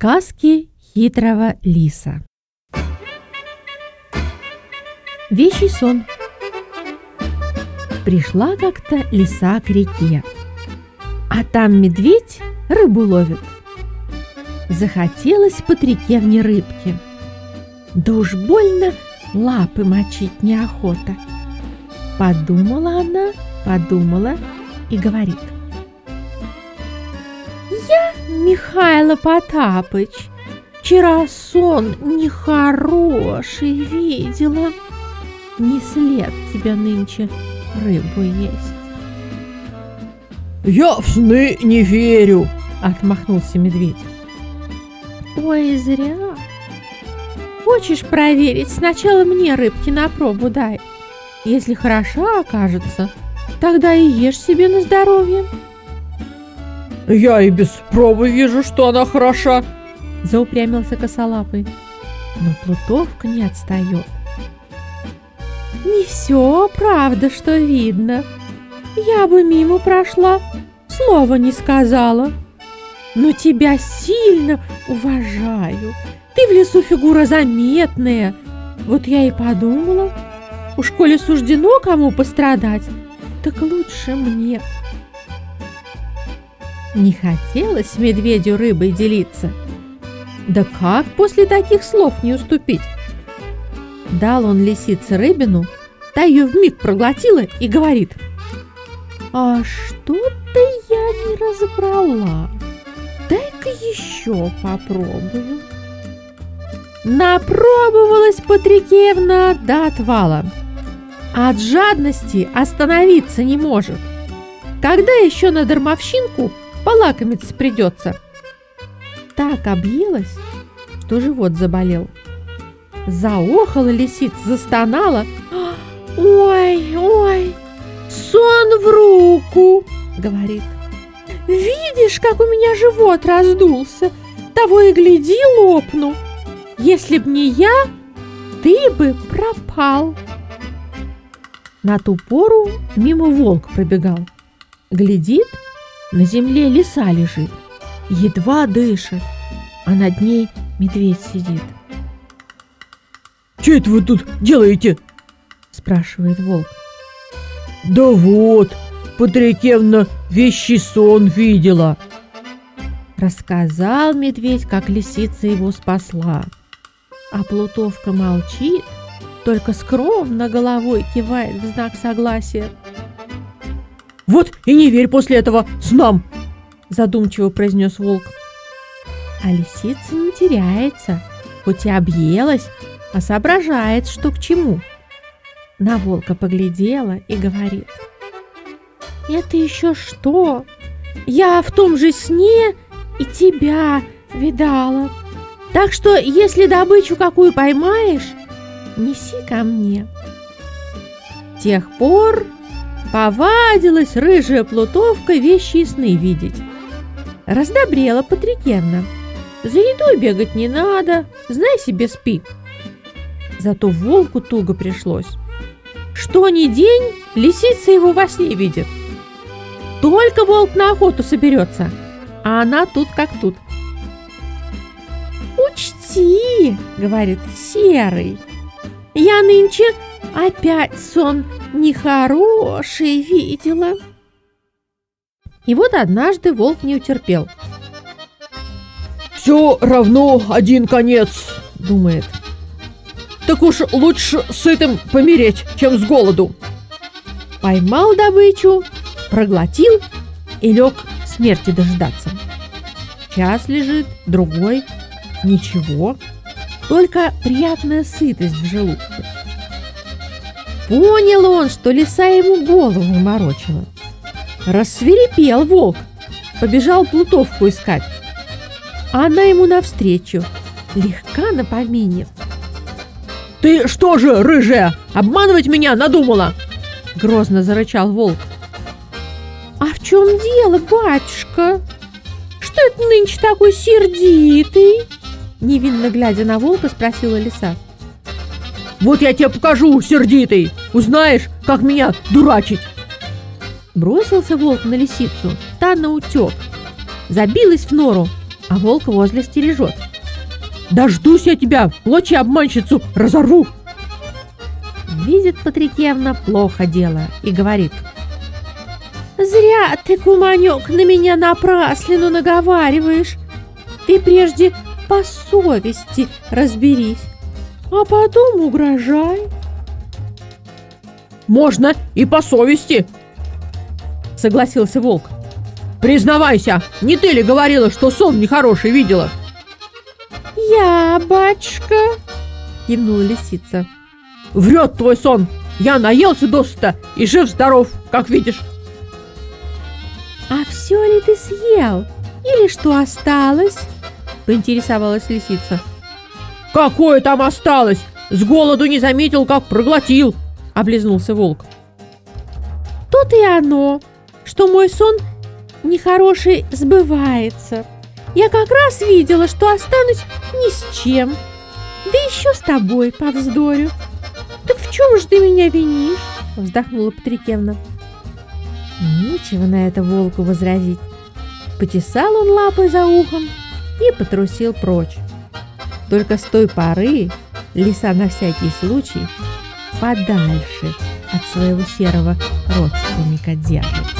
Сказки хитрого лиса. Вещий сон. Пришла как-то лиса к реке, а там медведь рыбу ловит. Захотелось под рекевне рыбки. Да уж больно лапы мочить неохота. Подумала она, подумала и говорит – Михайло Потапыч, вчера сон нехороший видела. Не след тебя нынче рыбу есть. Я в сны не верю, отмахнулся медведь. Ой, зря. Хочешь проверить, сначала мне рыбки на пробу дай. Если хороша окажется, тогда и ешь себе на здоровье. Я и без пробы вижу, что она хороша, заупрямился косолапый. Но Плутовка не отстает. Не все правда, что видно. Я бы мимо прошла, слова не сказала. Но тебя сильно уважаю. Ты в лесу фигура заметная. Вот я и подумала, у школе суждено кому пострадать, так лучше мне. Не хотелось медведю рыбой делиться. Да как после таких слов не уступить? Дал он лисице рыбину, та ее вмиг проглотила и говорит. А что-то я не разобрала. Дай-ка еще попробую. Напробовалась Патрикеевна до отвала. От жадности остановиться не может. Когда еще на дармовщинку полакомиться придется. Так объелась, что живот заболел. Заохала лисица, застонала. «Ой, ой, сон в руку!» — говорит. «Видишь, как у меня живот раздулся? Того и гляди, лопну. Если б не я, ты бы пропал!» На ту пору мимо волк пробегал. Глядит — на земле лиса лежит, едва дышит, а над ней медведь сидит. «Че это вы тут делаете?» – спрашивает волк. «Да вот, Патрикевна вещий сон видела!» Рассказал медведь, как лисица его спасла. А Плутовка молчит, только скромно головой кивает в знак согласия. Вот и не верь после этого снам!» Задумчиво произнес волк. А лисица не теряется, хоть и объелась, а соображает, что к чему. На волка поглядела и говорит. «Это еще что? Я в том же сне и тебя видала. Так что, если добычу какую поймаешь, неси ко мне». С тех пор Повадилась рыжая плутовка вещи и сны видеть. Раздобрела Патрикенна. За едой бегать не надо, знай себе спи. Зато волку туго пришлось. Что ни день, лисица его во сне видит. Только волк на охоту соберется, а она тут как тут. «Учти, — говорит Серый, — я нынче опять сон нехороший видела. И вот однажды волк не утерпел. «Все равно один конец», — думает. «Так уж лучше с этим помереть, чем с голоду». Поймал добычу, проглотил и лег смерти дождаться. Час лежит, другой, ничего, только приятная сытость в желудке. Понял он, что лиса ему голову морочила. Рассверепел волк, побежал плутовку искать. А она ему навстречу, легка на помине. «Ты что же, рыжая, обманывать меня надумала?» Грозно зарычал волк. «А в чем дело, батюшка? Что это нынче такой сердитый?» Невинно глядя на волка, спросила лиса. Вот я тебе покажу, сердитый. Узнаешь, как меня дурачить. Бросился волк на лисицу, та на утек. Забилась в нору, а волк возле стережет. Дождусь я тебя, в клочья обманщицу разорву. Видит Патрикевна плохо дело и говорит. Зря ты, куманек, на меня напраслину наговариваешь. Ты прежде по совести разберись, а потом угрожай. Можно и по совести, согласился волк. Признавайся, не ты ли говорила, что сон нехороший видела? Я, батюшка, кивнула лисица. Врет твой сон. Я наелся досыта и жив-здоров, как видишь. А все ли ты съел? Или что осталось? Поинтересовалась лисица. Какое там осталось? С голоду не заметил, как проглотил, облизнулся волк. Тут и оно, что мой сон нехороший сбывается. Я как раз видела, что останусь ни с чем. Да еще с тобой повздорю. Так в чем же ты меня винишь? Вздохнула Патрикевна. Нечего на это волку возразить. Потесал он лапой за ухом и потрусил прочь. Только с той поры лиса на всякий случай подальше от своего серого родственника держится.